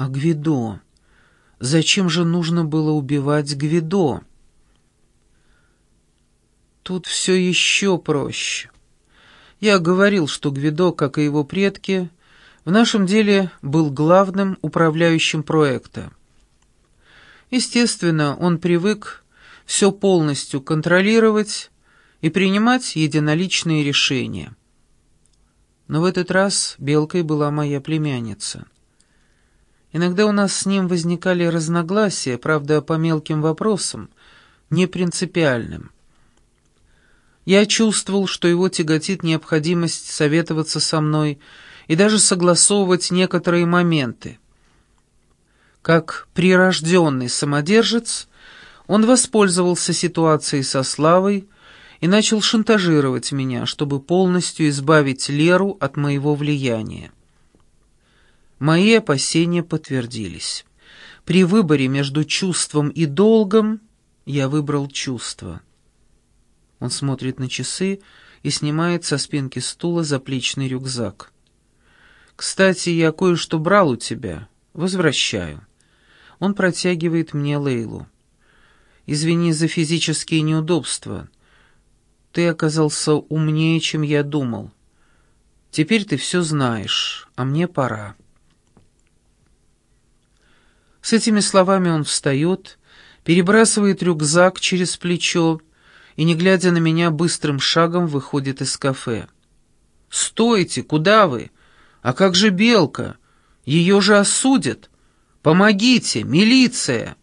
А Гвидо? Зачем же нужно было убивать Гвидо? Тут все еще проще. Я говорил, что Гвидо, как и его предки, в нашем деле был главным управляющим проекта. Естественно, он привык все полностью контролировать и принимать единоличные решения. Но в этот раз Белкой была моя племянница. Иногда у нас с ним возникали разногласия, правда, по мелким вопросам, не принципиальным. Я чувствовал, что его тяготит необходимость советоваться со мной и даже согласовывать некоторые моменты. Как прирожденный самодержец, он воспользовался ситуацией со Славой и начал шантажировать меня, чтобы полностью избавить Леру от моего влияния. Мои опасения подтвердились. При выборе между чувством и долгом я выбрал чувство. Он смотрит на часы и снимает со спинки стула заплечный рюкзак. «Кстати, я кое-что брал у тебя. Возвращаю». Он протягивает мне Лейлу. «Извини за физические неудобства. Ты оказался умнее, чем я думал. Теперь ты все знаешь, а мне пора». С этими словами он встает, перебрасывает рюкзак через плечо и, не глядя на меня, быстрым шагом выходит из кафе. «Стойте! Куда вы? А как же Белка? Ее же осудят! Помогите! Милиция!»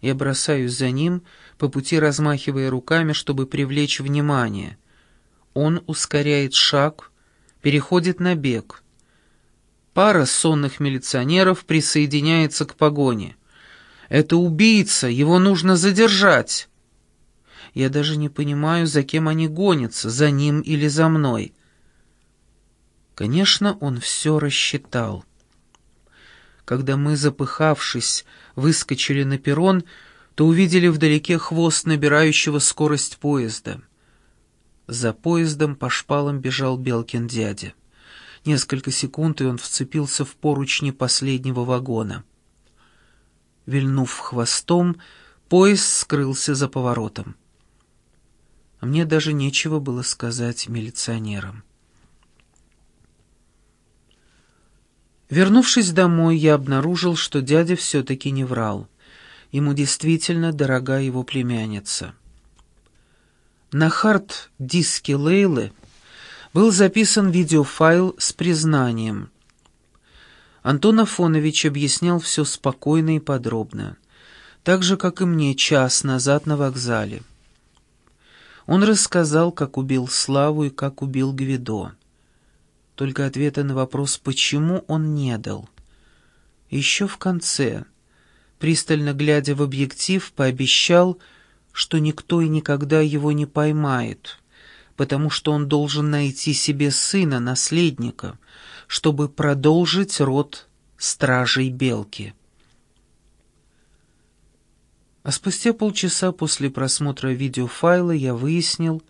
Я бросаюсь за ним, по пути размахивая руками, чтобы привлечь внимание. Он ускоряет шаг, переходит на бег. Пара сонных милиционеров присоединяется к погоне. «Это убийца! Его нужно задержать!» Я даже не понимаю, за кем они гонятся, за ним или за мной. Конечно, он все рассчитал. Когда мы, запыхавшись, выскочили на перрон, то увидели вдалеке хвост набирающего скорость поезда. За поездом по шпалам бежал Белкин дядя. Несколько секунд, и он вцепился в поручни последнего вагона. Вильнув хвостом, поезд скрылся за поворотом. Мне даже нечего было сказать милиционерам. Вернувшись домой, я обнаружил, что дядя все-таки не врал. Ему действительно дорога его племянница. На хард-диске Лейлы был записан видеофайл с признанием. Антон Афонович объяснял все спокойно и подробно, так же, как и мне час назад на вокзале. Он рассказал, как убил Славу и как убил Гвидо. Только ответа на вопрос «почему» он не дал. Еще в конце, пристально глядя в объектив, пообещал, что никто и никогда его не поймает, потому что он должен найти себе сына, наследника, чтобы продолжить род стражей Белки. А спустя полчаса после просмотра видеофайла я выяснил,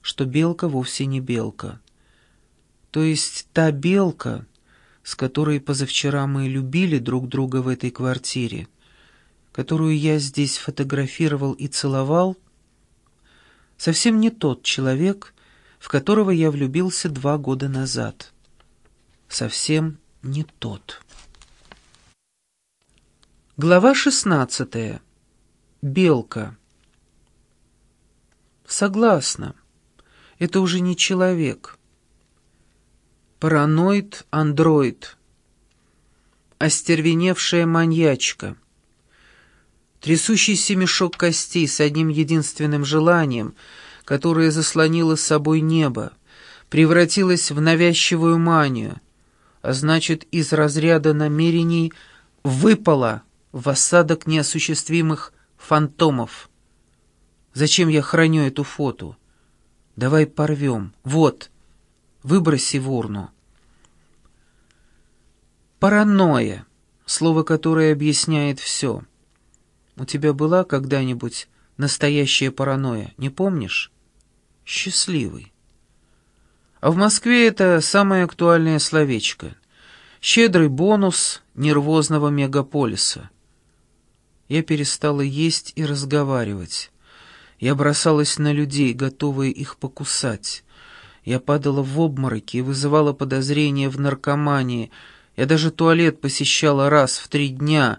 что Белка вовсе не Белка. То есть та белка, с которой позавчера мы любили друг друга в этой квартире, которую я здесь фотографировал и целовал, совсем не тот человек, в которого я влюбился два года назад. Совсем не тот. Глава шестнадцатая. Белка. Согласна. Это уже не человек. Параноид-андроид. Остервеневшая маньячка. Трясущийся мешок костей с одним единственным желанием, которое заслонило собой небо, превратилось в навязчивую манию, а значит, из разряда намерений выпало в осадок неосуществимых фантомов. Зачем я храню эту фото? Давай порвем. Вот. Выброси в урну. Паранойя. Слово, которое объясняет все. У тебя была когда-нибудь настоящая паранойя, не помнишь? Счастливый. А в Москве это самое актуальное словечко. Щедрый бонус нервозного мегаполиса. Я перестала есть и разговаривать. Я бросалась на людей, готовая их покусать. Я падала в обмороки и вызывала подозрения в наркомании. Я даже туалет посещала раз в три дня.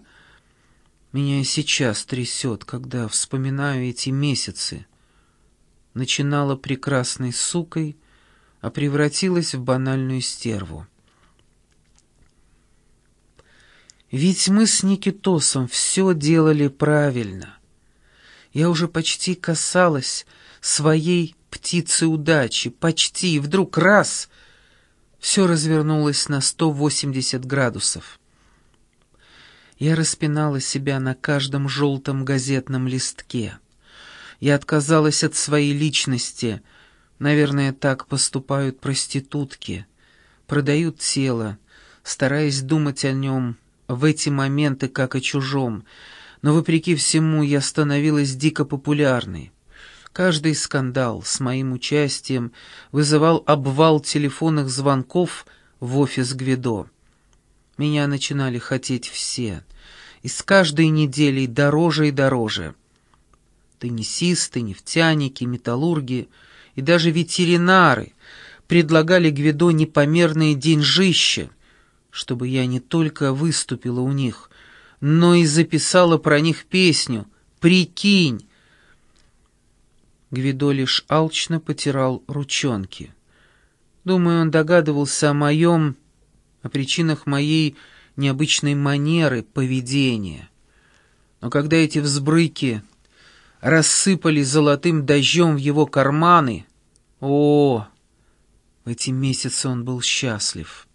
Меня сейчас трясет, когда вспоминаю эти месяцы. Начинала прекрасной сукой, а превратилась в банальную стерву. Ведь мы с Никитосом все делали правильно. Я уже почти касалась своей птицы удачи, почти, и вдруг раз — все развернулось на 180 градусов. Я распинала себя на каждом желтом газетном листке. Я отказалась от своей личности. Наверное, так поступают проститутки. Продают тело, стараясь думать о нем в эти моменты как о чужом. Но, вопреки всему, я становилась дико популярной. Каждый скандал с моим участием вызывал обвал телефонных звонков в офис Гвидо. Меня начинали хотеть все, и с каждой неделей дороже и дороже. Теннисисты, нефтяники, металлурги и даже ветеринары предлагали Гвидо непомерные деньжища, чтобы я не только выступила у них, но и записала про них песню «Прикинь!» Гвидо лишь алчно потирал ручонки. Думаю, он догадывался о моем, о причинах моей необычной манеры поведения. Но когда эти взбрыки рассыпались золотым дождем в его карманы, о, в эти месяцы он был счастлив.